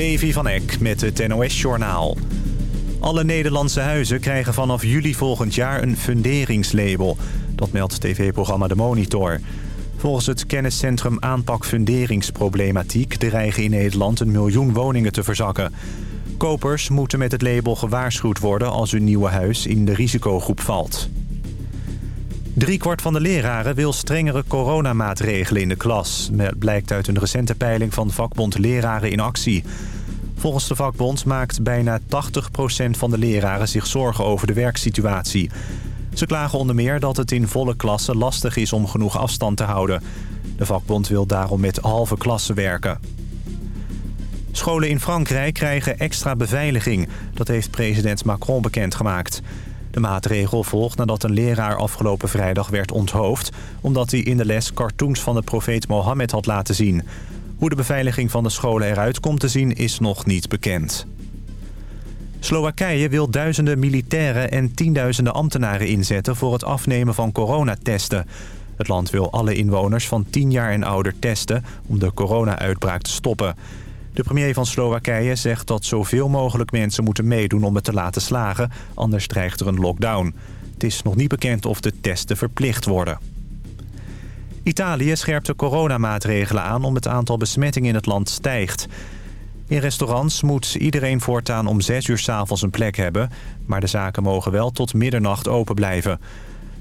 Levi van Eck met het NOS-journaal. Alle Nederlandse huizen krijgen vanaf juli volgend jaar een funderingslabel. Dat meldt tv-programma De Monitor. Volgens het kenniscentrum Aanpak Funderingsproblematiek... dreigen in Nederland een miljoen woningen te verzakken. Kopers moeten met het label gewaarschuwd worden... als hun nieuwe huis in de risicogroep valt. Driekwart van de leraren wil strengere coronamaatregelen in de klas. Blijkt uit een recente peiling van vakbond Leraren in Actie. Volgens de vakbond maakt bijna 80% van de leraren zich zorgen over de werksituatie. Ze klagen onder meer dat het in volle klassen lastig is om genoeg afstand te houden. De vakbond wil daarom met halve klassen werken. Scholen in Frankrijk krijgen extra beveiliging. Dat heeft president Macron bekendgemaakt. De maatregel volgt nadat een leraar afgelopen vrijdag werd onthoofd... omdat hij in de les cartoons van de profeet Mohammed had laten zien. Hoe de beveiliging van de scholen eruit komt te zien is nog niet bekend. Slowakije wil duizenden militairen en tienduizenden ambtenaren inzetten... voor het afnemen van coronatesten. Het land wil alle inwoners van 10 jaar en ouder testen... om de corona-uitbraak te stoppen. De premier van Slowakije zegt dat zoveel mogelijk mensen moeten meedoen om het te laten slagen. Anders dreigt er een lockdown. Het is nog niet bekend of de testen verplicht worden. Italië scherpt de coronamaatregelen aan om het aantal besmettingen in het land stijgt. In restaurants moet iedereen voortaan om 6 uur s'avonds een plek hebben... maar de zaken mogen wel tot middernacht open blijven.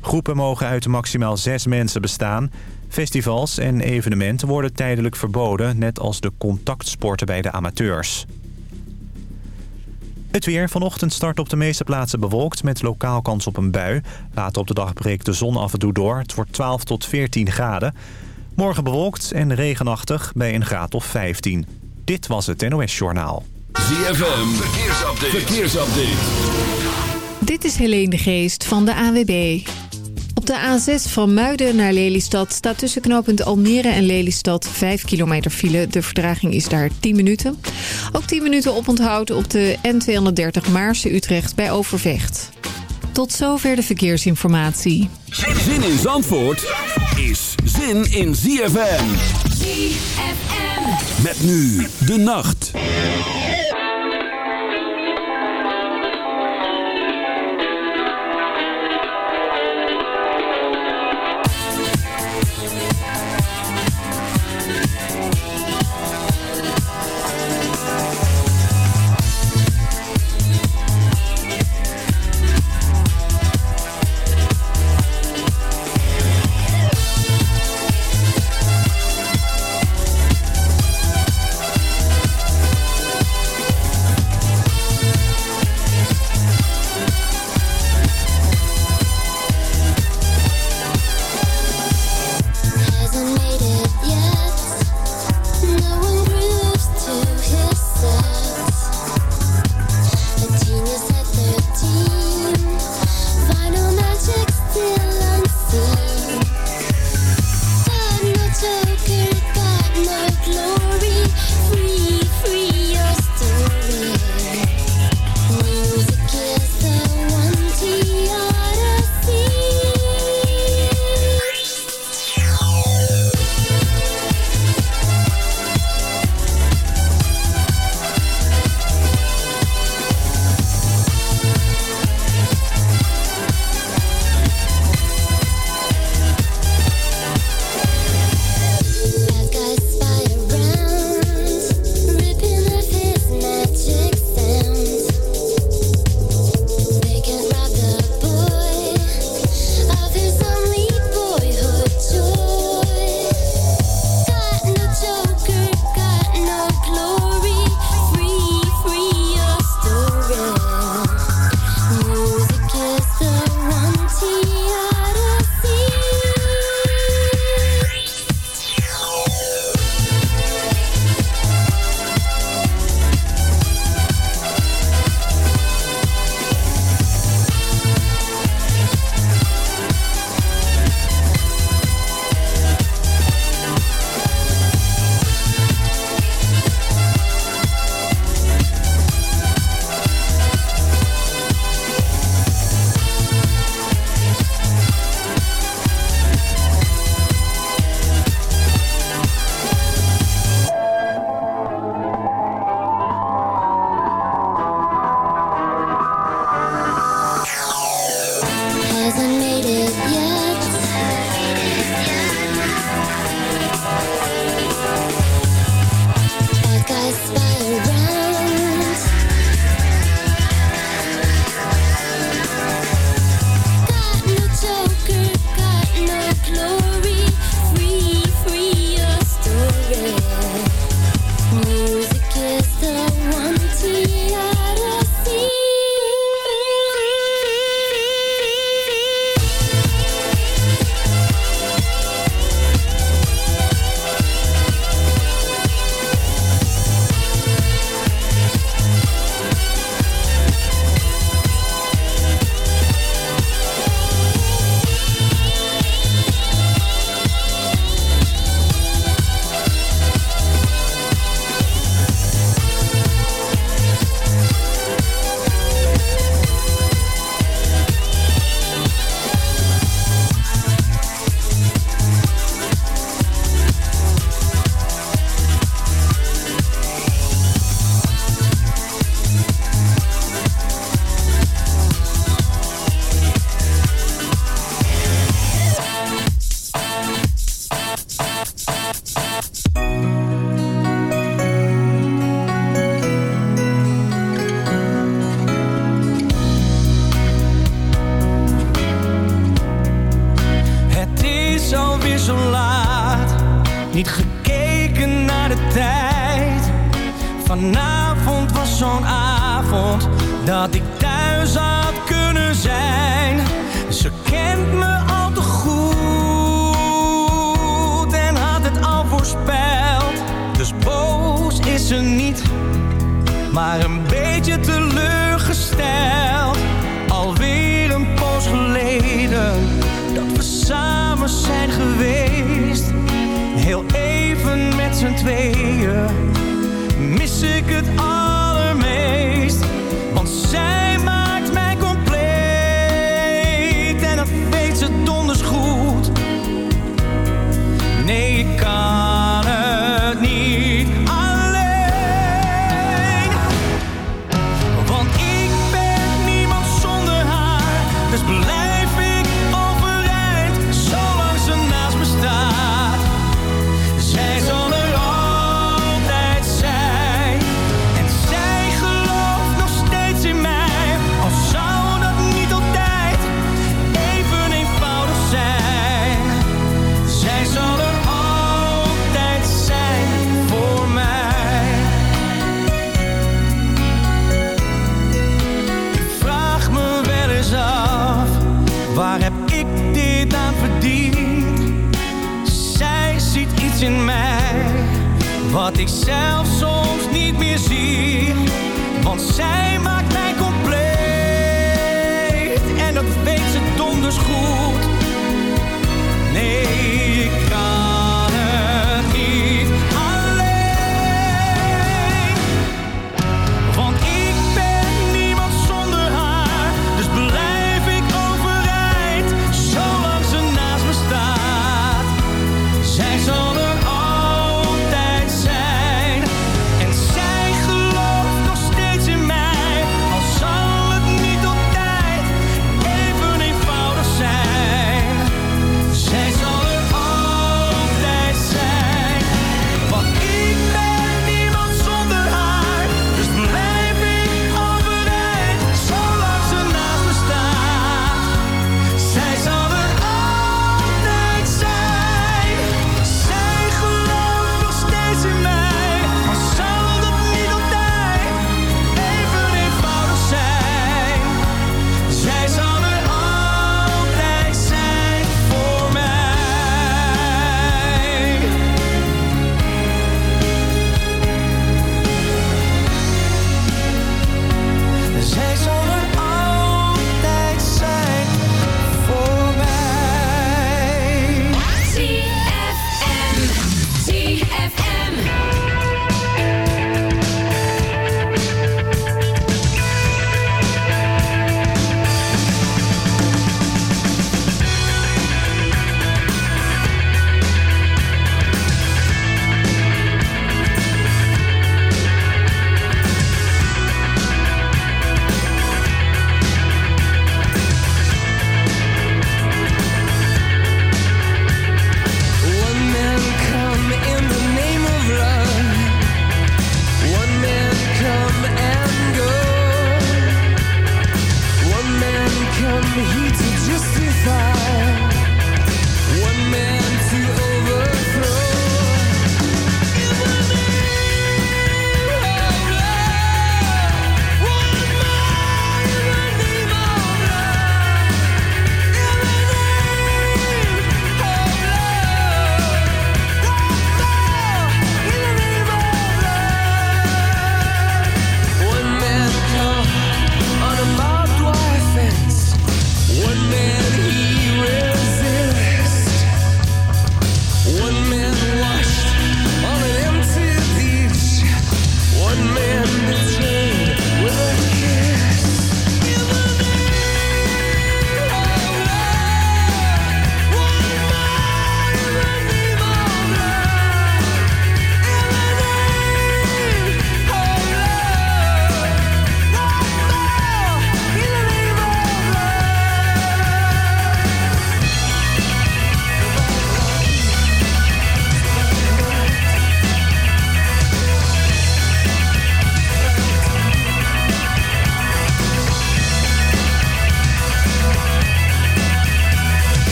Groepen mogen uit maximaal zes mensen bestaan. Festivals en evenementen worden tijdelijk verboden... net als de contactsporten bij de amateurs. Het weer. Vanochtend start op de meeste plaatsen bewolkt met lokaal kans op een bui. Later op de dag breekt de zon af en toe door. Het wordt 12 tot 14 graden. Morgen bewolkt en regenachtig bij een graad of 15. Dit was het NOS Journaal. ZFM. Verkeersupdate. Verkeersupdate. Dit is Helene de Geest van de AWB. Op de A6 van Muiden naar Lelystad staat tussen knooppunt Almere en Lelystad 5 kilometer file. De verdraging is daar 10 minuten. Ook 10 minuten oponthoud op de N230 Maarse-Utrecht bij Overvecht. Tot zover de verkeersinformatie. Zin in Zandvoort is zin in ZFM. ZFM. Met nu de nacht.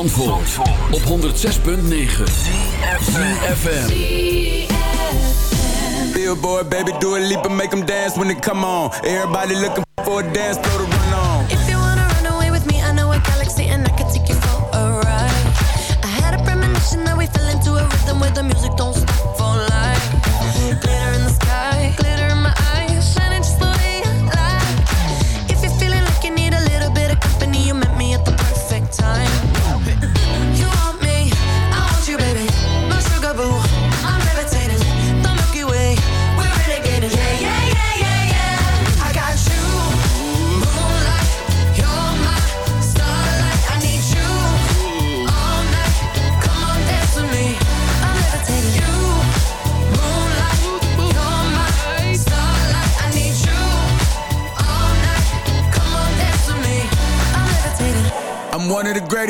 van Zandvoort, op 106.9 FM. Billboard, baby, do a leap and make them dance when it come on. Everybody looking for a dance, throw the run on. If you wanna run away with me, I know a galaxy and I can take you for a ride. I had a premonition that we fell into a rhythm where the music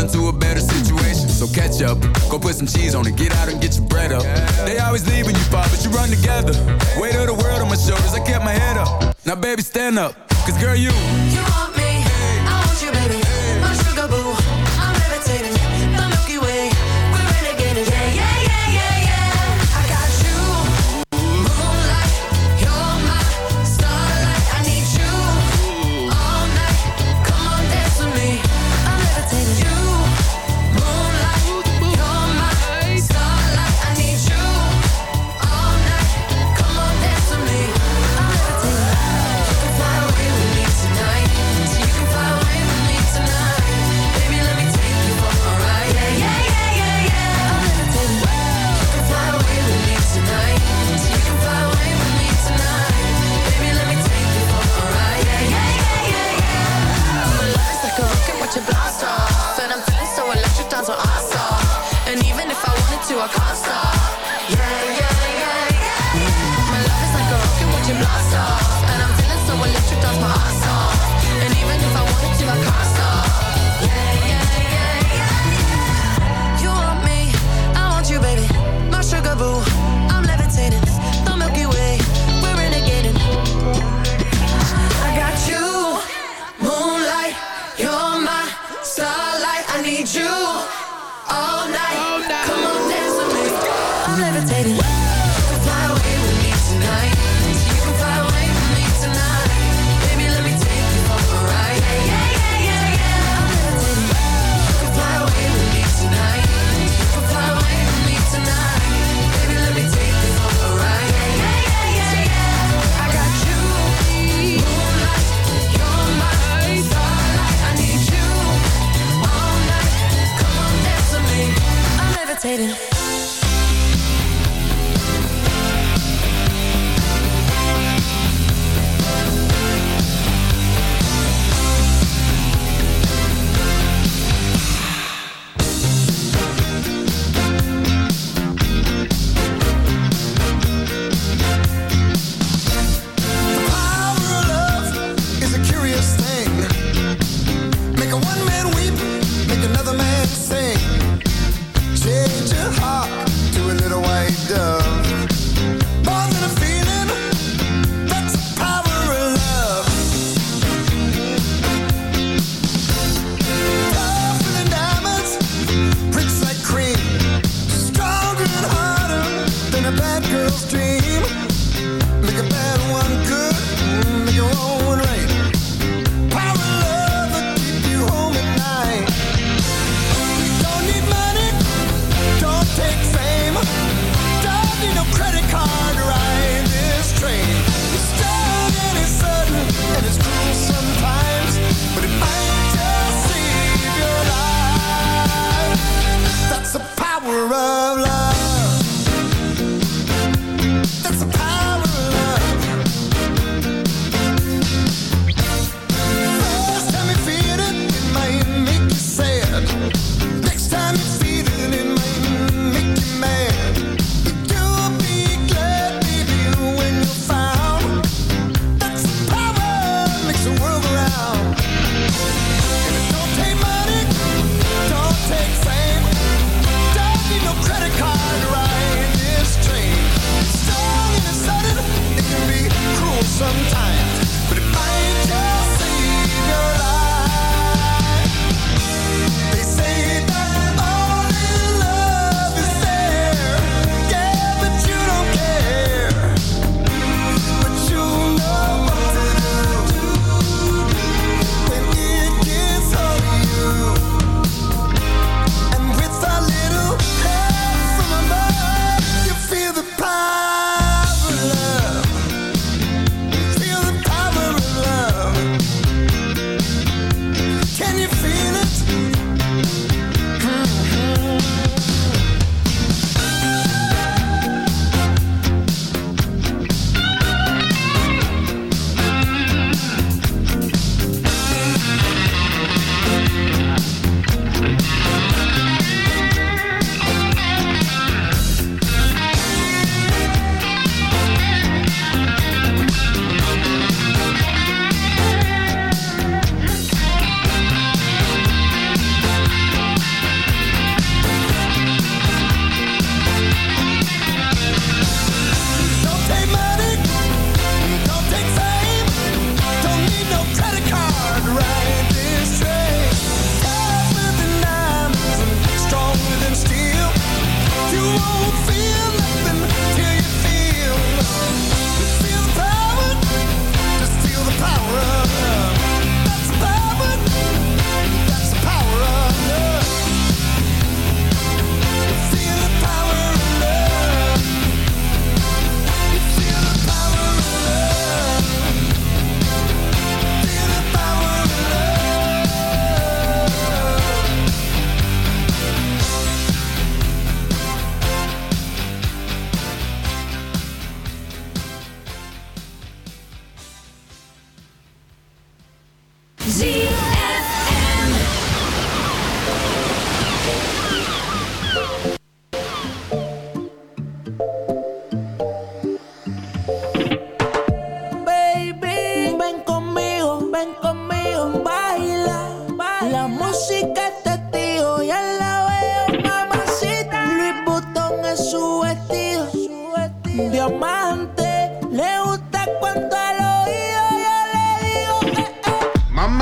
into a better situation. So catch up, go put some cheese on it, get out and get your bread up. They always leaving you far, but you run together. Weight of the world on my shoulders, I kept my head up. Now baby, stand up, cause girl, you. You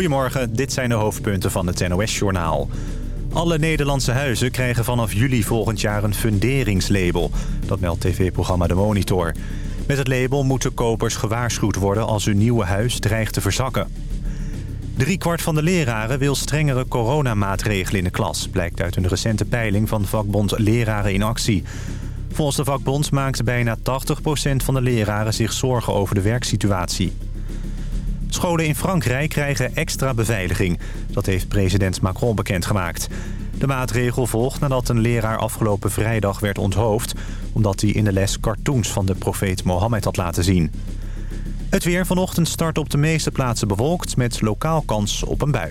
Goedemorgen, dit zijn de hoofdpunten van het NOS-journaal. Alle Nederlandse huizen krijgen vanaf juli volgend jaar een funderingslabel. Dat meldt tv-programma De Monitor. Met het label moeten kopers gewaarschuwd worden als hun nieuwe huis dreigt te verzakken. Driekwart van de leraren wil strengere coronamaatregelen in de klas... blijkt uit een recente peiling van vakbond Leraren in Actie. Volgens de vakbond maakt bijna 80% van de leraren zich zorgen over de werksituatie. Scholen in Frankrijk krijgen extra beveiliging. Dat heeft president Macron bekendgemaakt. De maatregel volgt nadat een leraar afgelopen vrijdag werd onthoofd... omdat hij in de les cartoons van de profeet Mohammed had laten zien. Het weer vanochtend start op de meeste plaatsen bewolkt... met lokaal kans op een bui.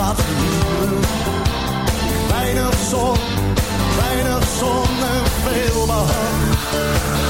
wat. Weinig zon, weinig zon en veel behang.